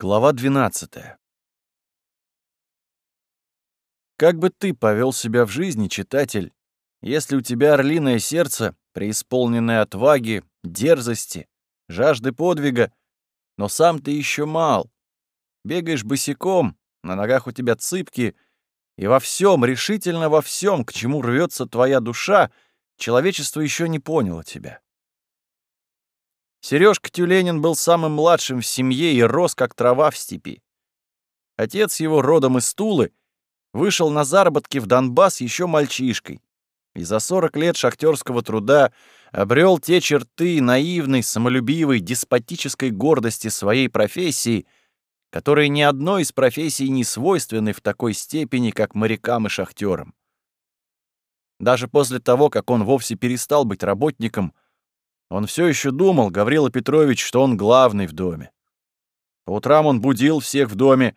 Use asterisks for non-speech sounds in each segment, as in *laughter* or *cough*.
Глава 12. Как бы ты повел себя в жизни, читатель, если у тебя орлиное сердце, преисполненное отваги, дерзости, жажды подвига, но сам ты еще мал, бегаешь босиком, на ногах у тебя цыпки, и во всем, решительно во всем, к чему рвется твоя душа, человечество еще не поняло тебя. Сережка Тюленин был самым младшим в семье и рос, как трава в степи. Отец его, родом из Тулы, вышел на заработки в Донбасс еще мальчишкой и за 40 лет шахтерского труда обрел те черты наивной, самолюбивой, деспотической гордости своей профессии, которые ни одной из профессий не свойственны в такой степени, как морякам и шахтерам. Даже после того, как он вовсе перестал быть работником, он все еще думал, Гаврила Петрович, что он главный в доме. По утрам он будил всех в доме,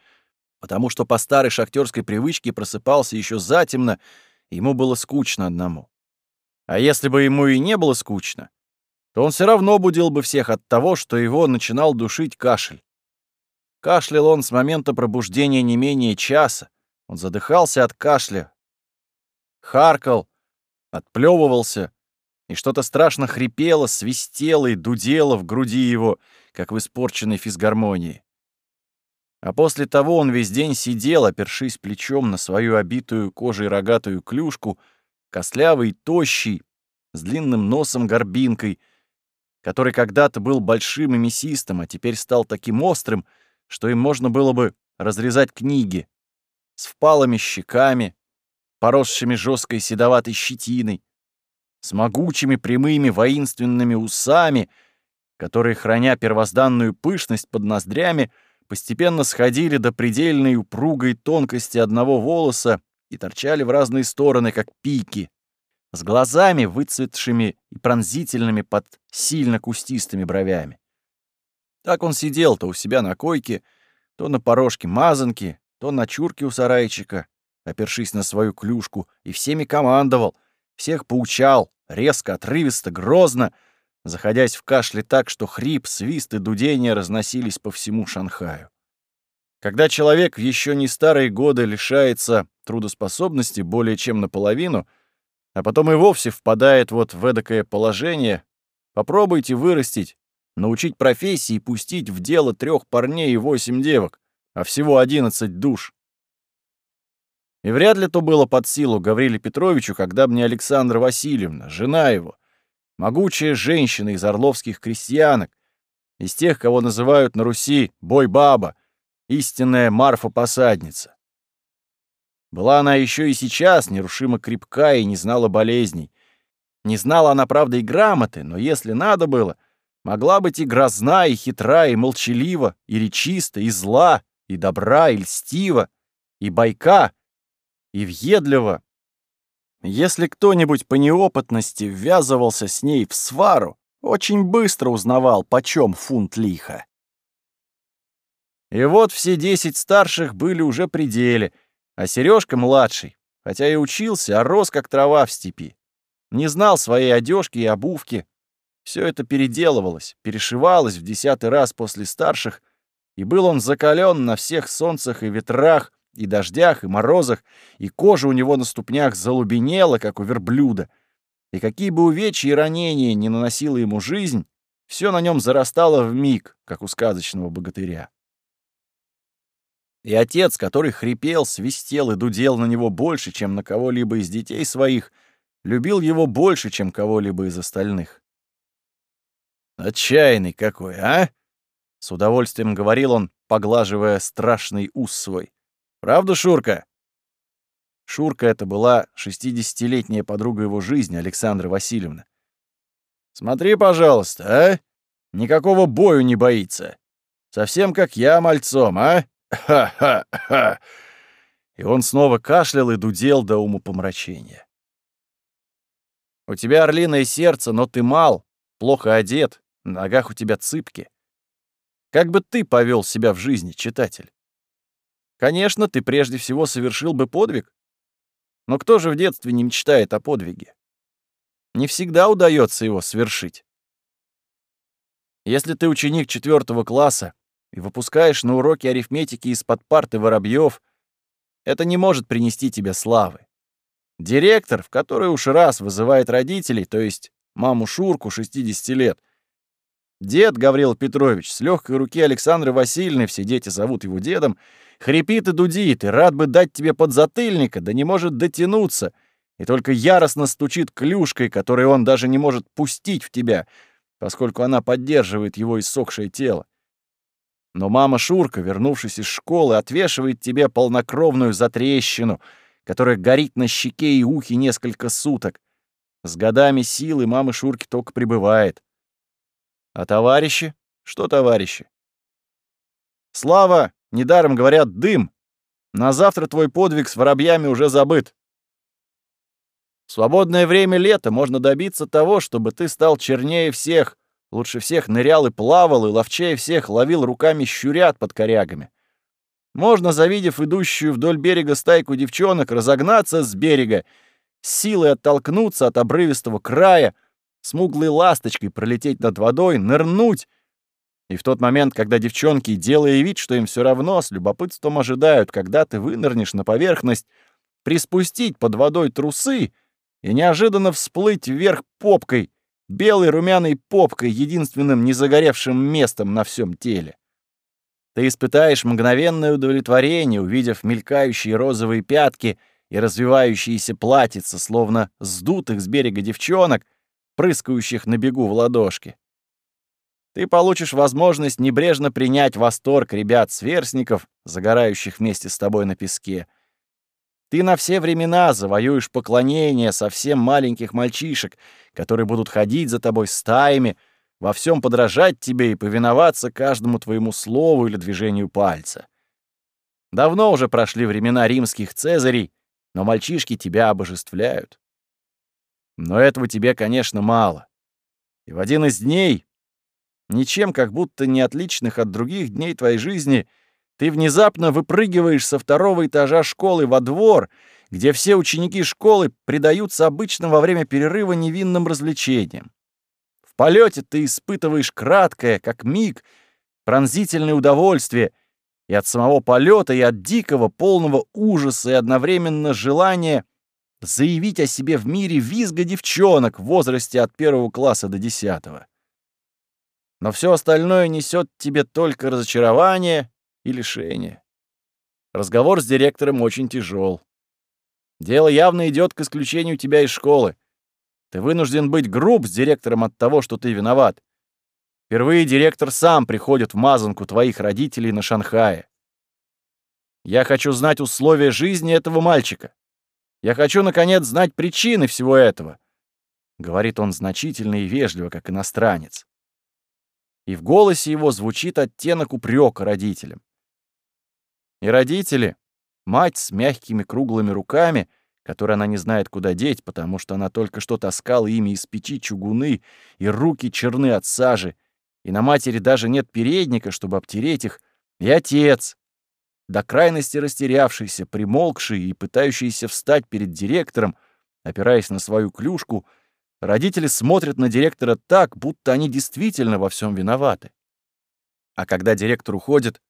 потому что по старой шахтерской привычке просыпался еще затемно, и ему было скучно одному. А если бы ему и не было скучно, то он все равно будил бы всех от того, что его начинал душить кашель. Кашлял он с момента пробуждения не менее часа. Он задыхался от кашля, харкал, отплевывался, и что-то страшно хрипело, свистело и дудело в груди его, как в испорченной физгармонии. А после того он весь день сидел, опершись плечом на свою обитую кожей рогатую клюшку, костлявый, тощий, с длинным носом-горбинкой, который когда-то был большим и мясистым, а теперь стал таким острым, что им можно было бы разрезать книги, с впалыми щеками, поросшими жесткой седоватой щетиной, с могучими прямыми воинственными усами, которые, храня первозданную пышность под ноздрями, постепенно сходили до предельной упругой тонкости одного волоса и торчали в разные стороны, как пики, с глазами, выцветшими и пронзительными под сильно кустистыми бровями. Так он сидел то у себя на койке, то на порожке мазанки, то на чурке у сарайчика, опершись на свою клюшку, и всеми командовал, всех поучал, резко, отрывисто, грозно, заходясь в кашле так, что хрип, свист и дудение разносились по всему Шанхаю. Когда человек в еще не старые годы лишается трудоспособности более чем наполовину, а потом и вовсе впадает вот в эдакое положение, попробуйте вырастить, научить профессии и пустить в дело трех парней и восемь девок, а всего одиннадцать душ. И вряд ли то было под силу Гавриле Петровичу, когда бы не Александра Васильевна, жена его, могучая женщина из орловских крестьянок, из тех, кого называют на Руси «бой-баба», истинная Марфа-посадница. Была она еще и сейчас нерушимо крепка и не знала болезней. Не знала она, правда, и грамоты, но если надо было, могла быть и грозна, и хитра, и молчалива, и речиста, и зла, и добра, и льстива, и байка, и въедливо. Если кто-нибудь по неопытности ввязывался с ней в свару, очень быстро узнавал, почем фунт лиха. И вот все десять старших были уже при деле, а Сережка младший, хотя и учился, а рос как трава в степи. Не знал своей одежки и обувки. Все это переделывалось, перешивалось в десятый раз после старших, и был он закален на всех солнцах и ветрах, и дождях, и морозах, и кожа у него на ступнях залубенела, как у верблюда. И какие бы увечья и ранения не наносила ему жизнь, все на нем зарастало в миг, как у сказочного богатыря. И отец, который хрипел, свистел и дудел на него больше, чем на кого-либо из детей своих, любил его больше, чем кого-либо из остальных. «Отчаянный какой, а?» — с удовольствием говорил он, поглаживая страшный ус свой. Правда, Шурка?» Шурка это была шестидесятилетняя подруга его жизни, Александра Васильевна. «Смотри, пожалуйста, а? Никакого бою не боится. Совсем как я мальцом, а? Ха-ха-ха!» И он снова кашлял и дудел до умопомрачения. «У тебя орлиное сердце, но ты мал, плохо одет, на ногах у тебя цыпки. Как бы ты повел себя в жизни, читатель?» Конечно, ты прежде всего совершил бы подвиг. Но кто же в детстве не мечтает о подвиге? Не всегда удается его свершить. Если ты ученик четвертого класса, и выпускаешь на уроки арифметики из-под парты воробьев, это не может принести тебе славы. Директор, в который уж раз вызывает родителей, то есть маму Шурку, 60 лет, дед Гаврил Петрович, с легкой руки Александры Васильевны, все дети зовут его дедом, хрипит и дудит, и рад бы дать тебе подзатыльника, да не может дотянуться, и только яростно стучит клюшкой, которой он даже не может пустить в тебя, поскольку она поддерживает его иссохшее тело. Но мама Шурка, вернувшись из школы, отвешивает тебе полнокровную затрещину — которая горит на щеке и ухе несколько суток. С годами силы мамы Шурки только прибывает. А товарищи? Что товарищи? Слава, недаром говорят, дым. На завтра твой подвиг с воробьями уже забыт. В свободное время лета можно добиться того, чтобы ты стал чернее всех, лучше всех нырял и плавал, и ловчее всех ловил руками щурят под корягами. Можно, завидев идущую вдоль берега стайку девчонок, разогнаться с берега, силой оттолкнуться от обрывистого края, смуглой ласточкой пролететь над водой, нырнуть. И в тот момент, когда девчонки, делая вид, что им все равно, с любопытством ожидают, когда ты вынырнешь на поверхность, приспустить под водой трусы и неожиданно всплыть вверх попкой, белой румяной попкой, единственным незагоревшим местом на всем теле. Ты испытаешь мгновенное удовлетворение, увидев мелькающие розовые пятки и развивающиеся платьица, словно сдутых с берега девчонок, прыскающих на бегу в ладошки. Ты получишь возможность небрежно принять восторг ребят-сверстников, загорающих вместе с тобой на песке. Ты на все времена завоюешь поклонение совсем маленьких мальчишек, которые будут ходить за тобой стаями — во всем подражать тебе и повиноваться каждому твоему слову или движению пальца. Давно уже прошли времена римских цезарей, но мальчишки тебя обожествляют. Но этого тебе, конечно, мало. И в один из дней, ничем как будто не отличных от других дней твоей жизни, ты внезапно выпрыгиваешь со второго этажа школы во двор, где все ученики школы предаются обычно во время перерыва невинным развлечениям полете ты испытываешь краткое, как миг, пронзительное удовольствие и от самого полета, и от дикого, полного ужаса и одновременно желания заявить о себе в мире визга девчонок в возрасте от первого класса до десятого. Но все остальное несет тебе только разочарование и лишение. Разговор с директором очень тяжел. Дело явно идет к исключению тебя из школы. Ты вынужден быть груб с директором от того, что ты виноват. Впервые директор сам приходит в мазанку твоих родителей на Шанхае. Я хочу знать условия жизни этого мальчика. Я хочу, наконец, знать причины всего этого. Говорит он значительно и вежливо, как иностранец. И в голосе его звучит оттенок упрека родителям. И родители, мать с мягкими круглыми руками — которые она не знает, куда деть, потому что она только что таскала ими из печи чугуны, и руки черны от сажи, и на матери даже нет передника, чтобы обтереть их, и отец, до крайности растерявшийся, примолкший и пытающийся встать перед директором, опираясь на свою клюшку, родители смотрят на директора так, будто они действительно во всем виноваты. А когда директор уходит,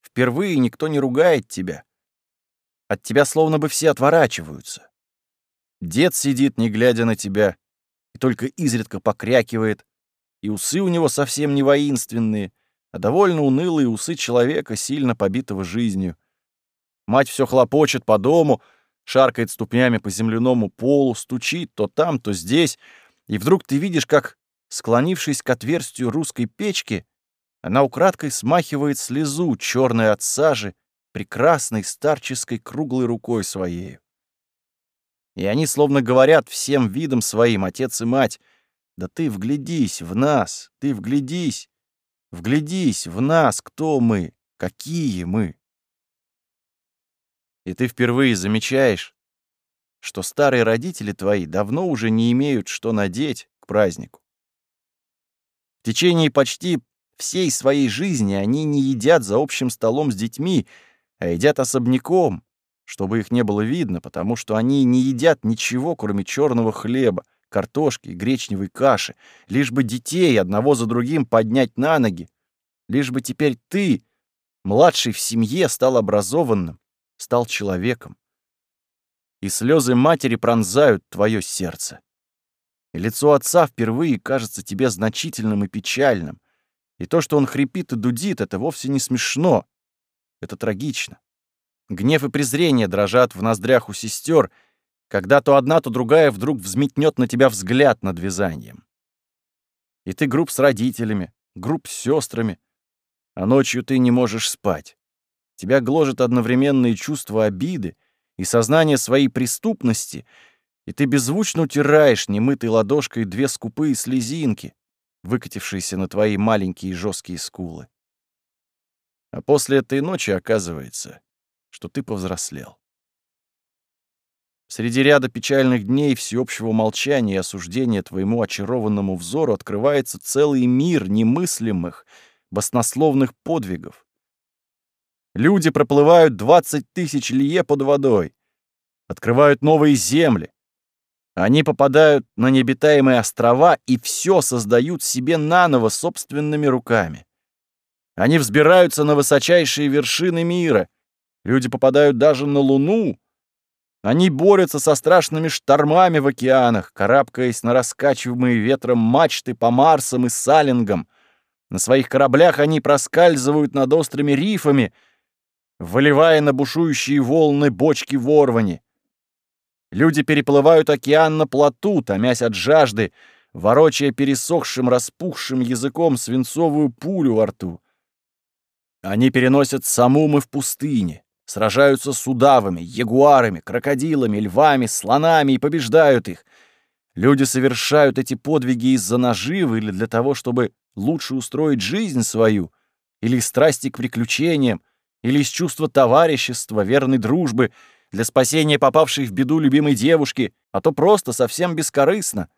впервые никто не ругает тебя, от тебя словно бы все отворачиваются. Дед сидит, не глядя на тебя, и только изредка покрякивает, и усы у него совсем не воинственные, а довольно унылые усы человека, сильно побитого жизнью. Мать все хлопочет по дому, шаркает ступнями по земляному полу, стучит то там, то здесь, и вдруг ты видишь, как, склонившись к отверстию русской печки, она украдкой смахивает слезу, черную от сажи, прекрасной старческой круглой рукой своей. И они словно говорят всем видом своим, отец и мать, «Да ты вглядись в нас, ты вглядись, вглядись в нас, кто мы, какие мы». И ты впервые замечаешь, что старые родители твои давно уже не имеют что надеть к празднику. В течение почти всей своей жизни они не едят за общим столом с детьми, а едят особняком, чтобы их не было видно, потому что они не едят ничего, кроме черного хлеба, картошки гречневой каши, лишь бы детей одного за другим поднять на ноги, Лишь бы теперь ты, младший в семье, стал образованным, стал человеком. И слезы матери пронзают твое сердце. И лицо отца впервые кажется тебе значительным и печальным. И то, что он хрипит и дудит, это вовсе не смешно. Это трагично. Гнев и презрение дрожат в ноздрях у сестер, когда то одна, то другая вдруг взметнет на тебя взгляд над вязанием. И ты груб с родителями, груб с сестрами, а ночью ты не можешь спать. Тебя гложет одновременно и чувство обиды, и сознание своей преступности, и ты беззвучно утираешь немытой ладошкой две скупые слезинки, выкатившиеся на твои маленькие жесткие скулы. А после этой ночи оказывается, что ты повзрослел. Среди ряда печальных дней всеобщего молчания и осуждения твоему очарованному взору открывается целый мир немыслимых, баснословных подвигов. Люди проплывают 20 тысяч лие под водой, открывают новые земли. Они попадают на необитаемые острова и все создают себе наново собственными руками. Они взбираются на высочайшие вершины мира, Люди попадают даже на Луну. Они борются со страшными штормами в океанах, карабкаясь на раскачиваемые ветром мачты по Марсам и Салингам. На своих кораблях они проскальзывают над острыми рифами, выливая на бушующие волны бочки ворвани. Люди переплывают океан на плоту, томясь от жажды, ворочая пересохшим, распухшим языком свинцовую пулю во рту. Они переносят самумы в пустыне сражаются с удавами, ягуарами, крокодилами, львами, слонами и побеждают их. Люди совершают эти подвиги из-за наживы или для того, чтобы лучше устроить жизнь свою, или из страсти к приключениям, или из чувства товарищества, верной дружбы, для спасения попавшей в беду любимой девушки, а то просто совсем бескорыстно,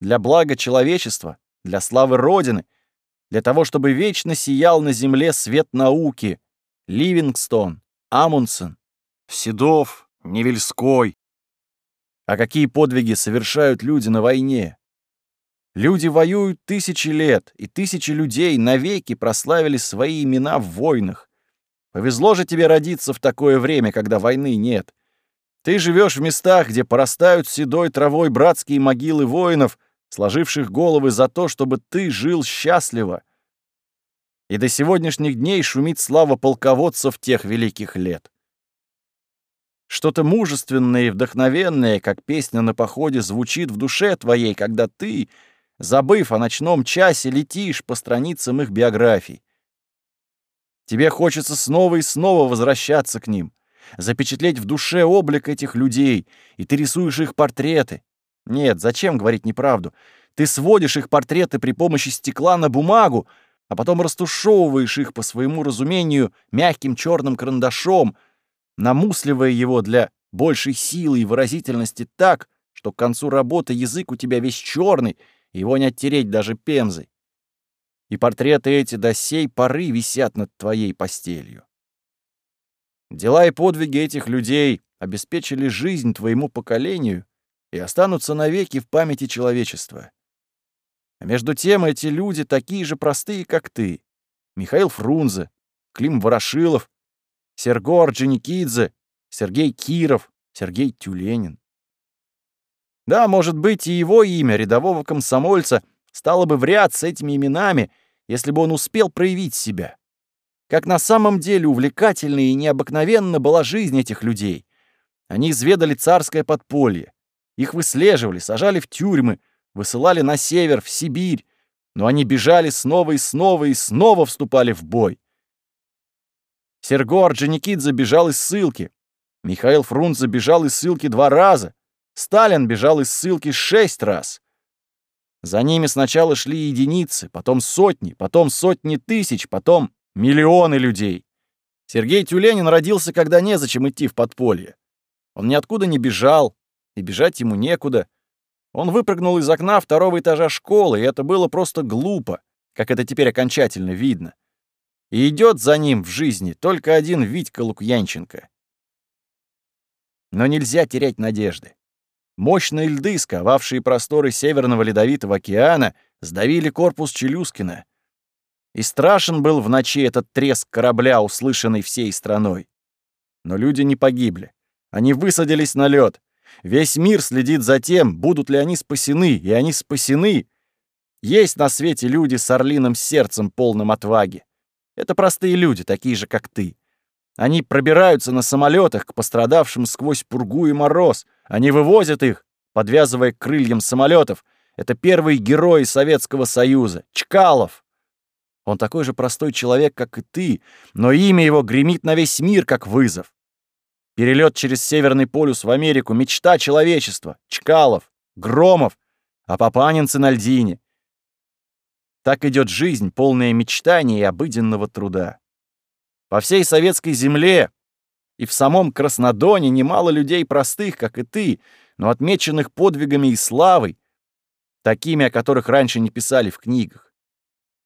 для блага человечества, для славы Родины, для того, чтобы вечно сиял на земле свет науки. Ливингстон, Амундсен, Седов, Невельской. А какие подвиги совершают люди на войне? Люди воюют тысячи лет, и тысячи людей навеки прославили свои имена в войнах. Повезло же тебе родиться в такое время, когда войны нет. Ты живешь в местах, где порастают седой травой братские могилы воинов, сложивших головы за то, чтобы ты жил счастливо и до сегодняшних дней шумит слава полководцев тех великих лет. Что-то мужественное и вдохновенное, как песня на походе, звучит в душе твоей, когда ты, забыв о ночном часе, летишь по страницам их биографий. Тебе хочется снова и снова возвращаться к ним, запечатлеть в душе облик этих людей, и ты рисуешь их портреты. Нет, зачем говорить неправду? Ты сводишь их портреты при помощи стекла на бумагу, а потом растушевываешь их по своему разумению мягким черным карандашом, намусливая его для большей силы и выразительности так, что к концу работы язык у тебя весь черный, его не оттереть даже пемзой. И портреты эти до сей поры висят над твоей постелью. Дела и подвиги этих людей обеспечили жизнь твоему поколению и останутся навеки в памяти человечества. А между тем эти люди такие же простые, как ты. Михаил Фрунзе, Клим Ворошилов, Серго Орджоникидзе, Сергей Киров, Сергей Тюленин. Да, может быть, и его имя, рядового комсомольца, стало бы в ряд с этими именами, если бы он успел проявить себя. Как на самом деле увлекательна и необыкновенна была жизнь этих людей. Они изведали царское подполье. Их выслеживали, сажали в тюрьмы, высылали на север, в Сибирь, но они бежали снова и снова и снова вступали в бой. Серго Орджоникидзе бежал из ссылки. Михаил Фрунзе бежал из ссылки два раза. Сталин бежал из ссылки шесть раз. За ними сначала шли единицы, потом сотни, потом сотни тысяч, потом миллионы людей. Сергей Тюленин родился, когда незачем идти в подполье. Он ниоткуда не бежал, и бежать ему некуда. Он выпрыгнул из окна второго этажа школы, и это было просто глупо, как это теперь окончательно видно. И идет за ним в жизни только один Витька Лукьянченко. Но нельзя терять надежды. Мощные льды, сковавшие просторы Северного Ледовитого океана, сдавили корпус Челюскина. И страшен был в ночи этот треск корабля, услышанный всей страной. Но люди не погибли. Они высадились на лед. Весь мир следит за тем, будут ли они спасены, и они спасены. Есть на свете люди с орлиным сердцем, полным отваги. Это простые люди, такие же, как ты. Они пробираются на самолетах к пострадавшим сквозь пургу и мороз. Они вывозят их, подвязывая к крыльям самолетов. Это первый герой Советского Союза, Чкалов. Он такой же простой человек, как и ты, но имя его гремит на весь мир, как вызов. Перелет через Северный полюс в Америку — мечта человечества. Чкалов, Громов, а Папанинцы на льдине. Так идет жизнь, полная мечтаний и обыденного труда. По всей советской земле и в самом Краснодоне немало людей простых, как и ты, но отмеченных подвигами и славой, такими, о которых раньше не писали в книгах.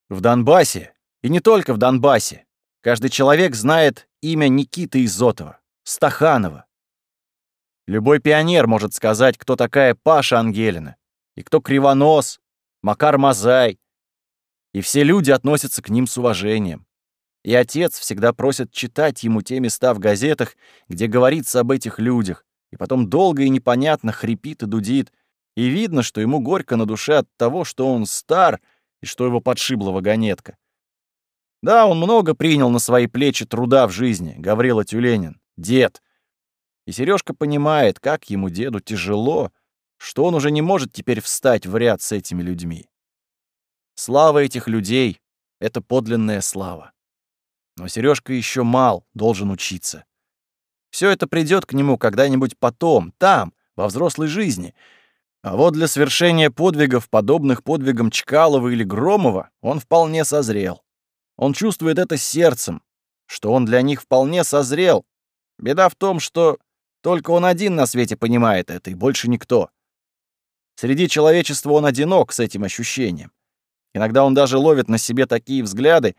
В Донбассе, и не только в Донбассе, каждый человек знает имя Никиты Изотова, Стаханова. Любой пионер может сказать, кто такая Паша Ангелина, и кто Кривонос, Макар Мазай. И все люди относятся к ним с уважением. И отец всегда просит читать ему те места в газетах, где говорится об этих людях, и потом долго и непонятно хрипит и дудит, и видно, что ему горько на душе от того, что он стар — и что его подшибла вагонетка. Да, он много принял на свои плечи труда в жизни, Гаврила Тюленин, дед. И Сережка понимает, как ему, деду, тяжело, что он уже не может теперь встать в ряд с этими людьми. Слава этих людей — это подлинная слава. Но Сережка еще мал, должен учиться. Все это придет к нему когда-нибудь потом, там, во взрослой жизни — а вот для свершения подвигов, подобных подвигам Чкалова или Громова, он вполне созрел. Он чувствует это сердцем, что он для них вполне созрел. Беда в том, что только он один на свете понимает это, и больше никто. Среди человечества он одинок с этим ощущением. Иногда он даже ловит на себе такие взгляды,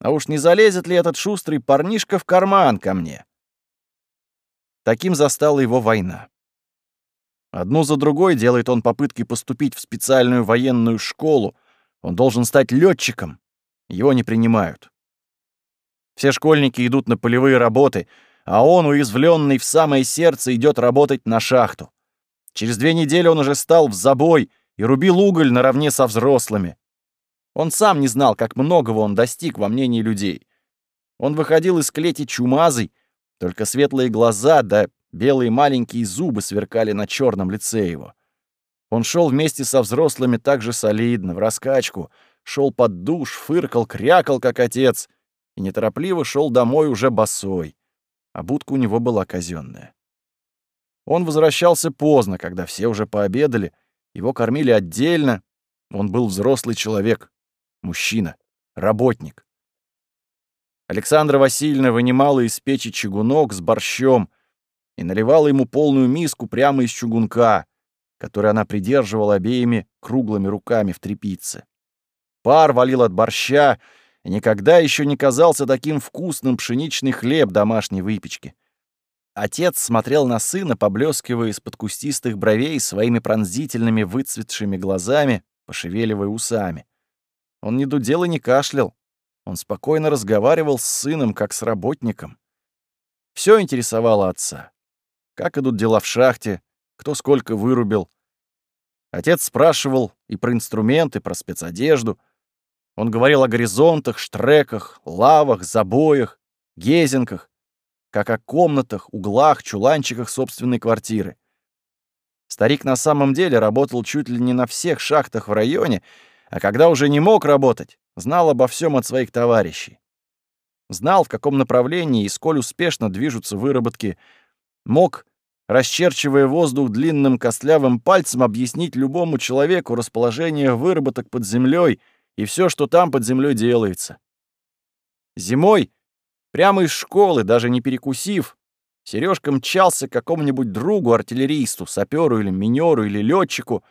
а уж не залезет ли этот шустрый парнишка в карман ко мне? Таким застала его война. Одну за другой делает он попытки поступить в специальную военную школу. Он должен стать летчиком. Его не принимают. Все школьники идут на полевые работы, а он, уязвленный в самое сердце, идет работать на шахту. Через две недели он уже стал в забой и рубил уголь наравне со взрослыми. Он сам не знал, как многого он достиг во мнении людей. Он выходил из клети чумазый, только светлые глаза да Белые маленькие зубы сверкали на черном лице его. Он шел вместе со взрослыми так же солидно, в раскачку, шел под душ, фыркал, крякал, как отец, и неторопливо шел домой уже босой. А будка у него была казенная. Он возвращался поздно, когда все уже пообедали, его кормили отдельно. Он был взрослый человек, мужчина, работник. Александра Васильевна вынимала из печи чугунок с борщом — и наливала ему полную миску прямо из чугунка, который она придерживала обеими круглыми руками в трепице. Пар валил от борща, никогда еще не казался таким вкусным пшеничный хлеб домашней выпечки. Отец смотрел на сына, поблескивая из-под кустистых бровей своими пронзительными выцветшими глазами, пошевеливая усами. Он не дудел и не кашлял. Он спокойно разговаривал с сыном, как с работником. Все интересовало отца. Как идут дела в шахте, кто сколько вырубил. Отец спрашивал и про инструменты, про спецодежду. Он говорил о горизонтах, штреках, лавах, забоях, гезинках, как о комнатах, углах, чуланчиках собственной квартиры. Старик на самом деле работал чуть ли не на всех шахтах в районе, а когда уже не мог работать, знал обо всем от своих товарищей. Знал, в каком направлении и сколь успешно движутся выработки мог, расчерчивая воздух длинным костлявым пальцем, объяснить любому человеку расположение выработок под землей и все, что там под землей делается. Зимой, прямо из школы, даже не перекусив, Сережка мчался к какому-нибудь другу, артиллеристу, саперу или минеру или летчику,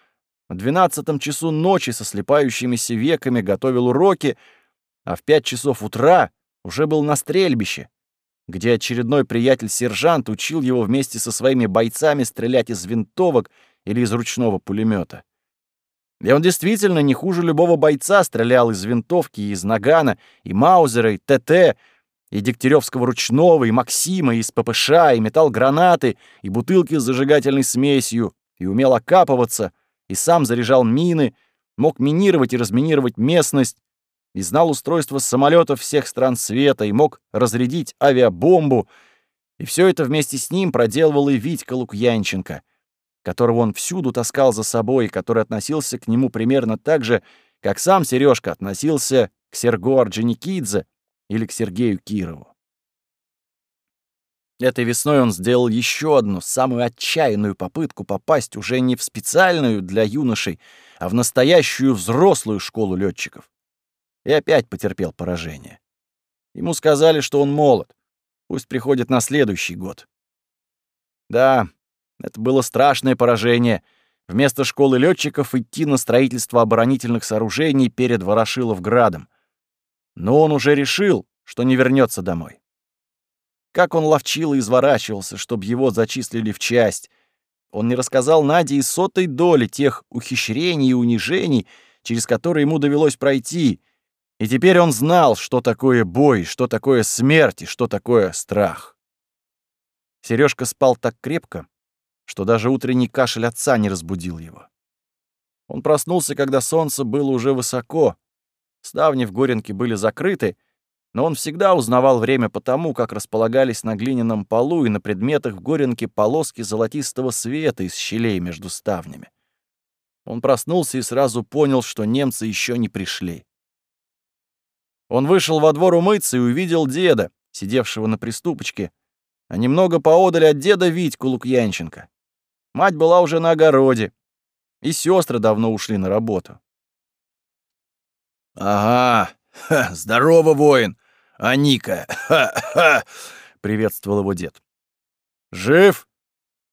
в двенадцатом часу ночи со слепающимися веками готовил уроки, а в пять часов утра уже был на стрельбище, где очередной приятель-сержант учил его вместе со своими бойцами стрелять из винтовок или из ручного пулемета. И он действительно не хуже любого бойца стрелял из винтовки, из нагана, и маузера, и ТТ, и Дегтяревского ручного, и Максима, и из ППШ, и метал гранаты, и бутылки с зажигательной смесью, и умел окапываться, и сам заряжал мины, мог минировать и разминировать местность, и знал устройство самолетов всех стран света, и мог разрядить авиабомбу, и все это вместе с ним проделывал и Витька Лукьянченко, которого он всюду таскал за собой, который относился к нему примерно так же, как сам Сережка относился к Серго Орджоникидзе или к Сергею Кирову. Этой весной он сделал еще одну, самую отчаянную попытку попасть уже не в специальную для юношей, а в настоящую взрослую школу летчиков. И опять потерпел поражение. Ему сказали, что он молод, пусть приходит на следующий год. Да, это было страшное поражение. Вместо школы летчиков идти на строительство оборонительных сооружений перед Ворошиловградом. Но он уже решил, что не вернется домой. Как он ловчил и изворачивался, чтобы его зачислили в часть. Он не рассказал Наде и сотой доли тех ухищрений и унижений, через которые ему довелось пройти. И теперь он знал, что такое бой, что такое смерть и что такое страх. Сережка спал так крепко, что даже утренний кашель отца не разбудил его. Он проснулся, когда солнце было уже высоко. Ставни в Горенке были закрыты, но он всегда узнавал время по тому, как располагались на глиняном полу и на предметах в Горенке полоски золотистого света из щелей между ставнями. Он проснулся и сразу понял, что немцы еще не пришли. Он вышел во двор умыться и увидел деда, сидевшего на приступочке, а немного поодаль от деда Витьку Лукьянченко. Мать была уже на огороде, и сестры давно ушли на работу. «Ага, ха, здорово, воин! А Ника, ха-ха!» — приветствовал его дед. «Жив?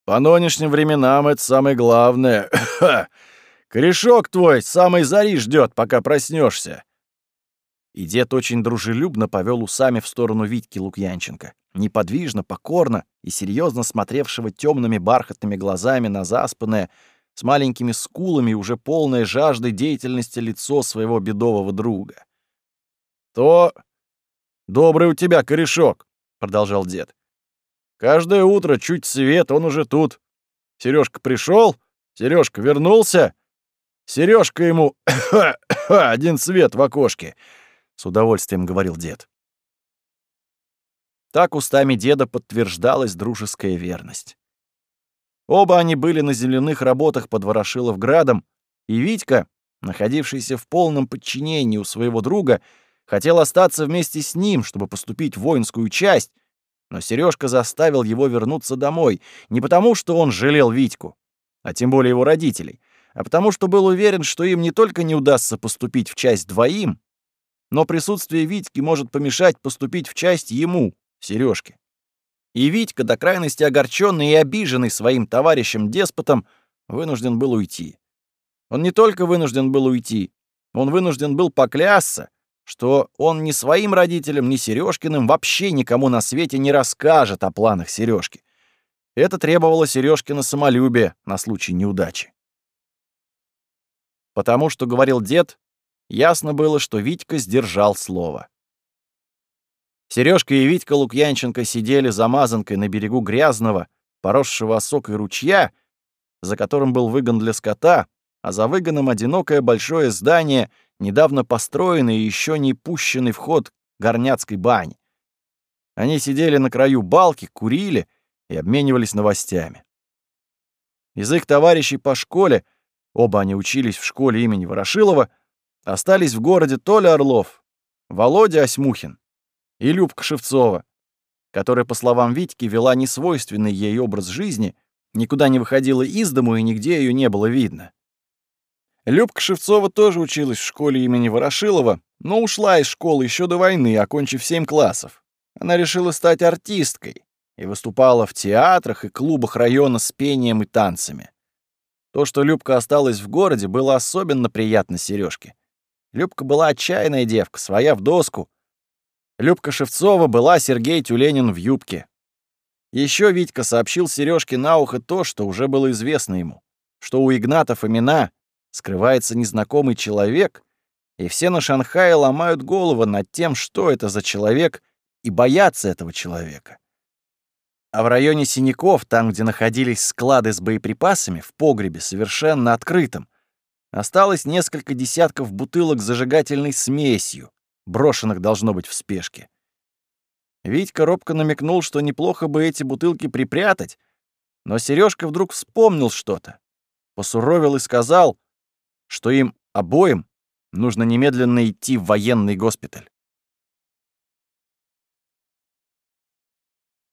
По нынешним временам это самое главное. Ха! Корешок твой самой зари ждет, пока проснешься. И дед очень дружелюбно повел усами в сторону Витьки Лукьянченко, неподвижно, покорно и серьезно смотревшего темными бархатными глазами на заспанное, с маленькими скулами уже полное жаждой деятельности лицо своего бедового друга. «То добрый у тебя корешок», — продолжал дед. «Каждое утро чуть свет, он уже тут. Сережка пришел, Сережка вернулся. Сережка ему *coughs* один свет в окошке с удовольствием говорил дед. Так устами деда подтверждалась дружеская верность. Оба они были на земляных работах под Ворошиловградом, и Витька, находившийся в полном подчинении у своего друга, хотел остаться вместе с ним, чтобы поступить в воинскую часть, но Сережка заставил его вернуться домой, не потому, что он жалел Витьку, а тем более его родителей, а потому что был уверен, что им не только не удастся поступить в часть двоим, но присутствие Витьки может помешать поступить в часть ему, Сережке. И Витька, до крайности огорченный и обиженный своим товарищем-деспотом, вынужден был уйти. Он не только вынужден был уйти, он вынужден был поклясться, что он ни своим родителям, ни Сережкиным вообще никому на свете не расскажет о планах Сережки. Это требовало Сережкина самолюбие на случай неудачи. Потому что, говорил дед, Ясно было, что Витька сдержал слово. Сережка и Витька Лукьянченко сидели за мазанкой на берегу грязного, поросшего осокой ручья, за которым был выгон для скота, а за выгоном одинокое большое здание, недавно построенное и еще не пущенный в ход горняцкой бани. Они сидели на краю балки, курили и обменивались новостями. Из их товарищей по школе, оба они учились в школе имени Ворошилова, Остались в городе Толя Орлов, Володя Осьмухин и Любка Шевцова, которая, по словам Витьки, вела несвойственный ей образ жизни, никуда не выходила из дому и нигде ее не было видно. Любка Шевцова тоже училась в школе имени Ворошилова, но ушла из школы еще до войны, окончив семь классов. Она решила стать артисткой и выступала в театрах и клубах района с пением и танцами. То, что Любка осталась в городе, было особенно приятно Сережке. Любка была отчаянная девка, своя в доску. Любка Шевцова была Сергей Тюленин в юбке. Еще Витька сообщил Сережке на ухо то, что уже было известно ему, что у Игната Фомина, скрывается незнакомый человек, и все на Шанхае ломают голову над тем, что это за человек, и боятся этого человека. А в районе Синяков, там, где находились склады с боеприпасами, в погребе, совершенно открытом, осталось несколько десятков бутылок с зажигательной смесью, брошенных должно быть в спешке. Витька робко намекнул, что неплохо бы эти бутылки припрятать, но Сережка вдруг вспомнил что-то, посуровил и сказал, что им обоим нужно немедленно идти в военный госпиталь.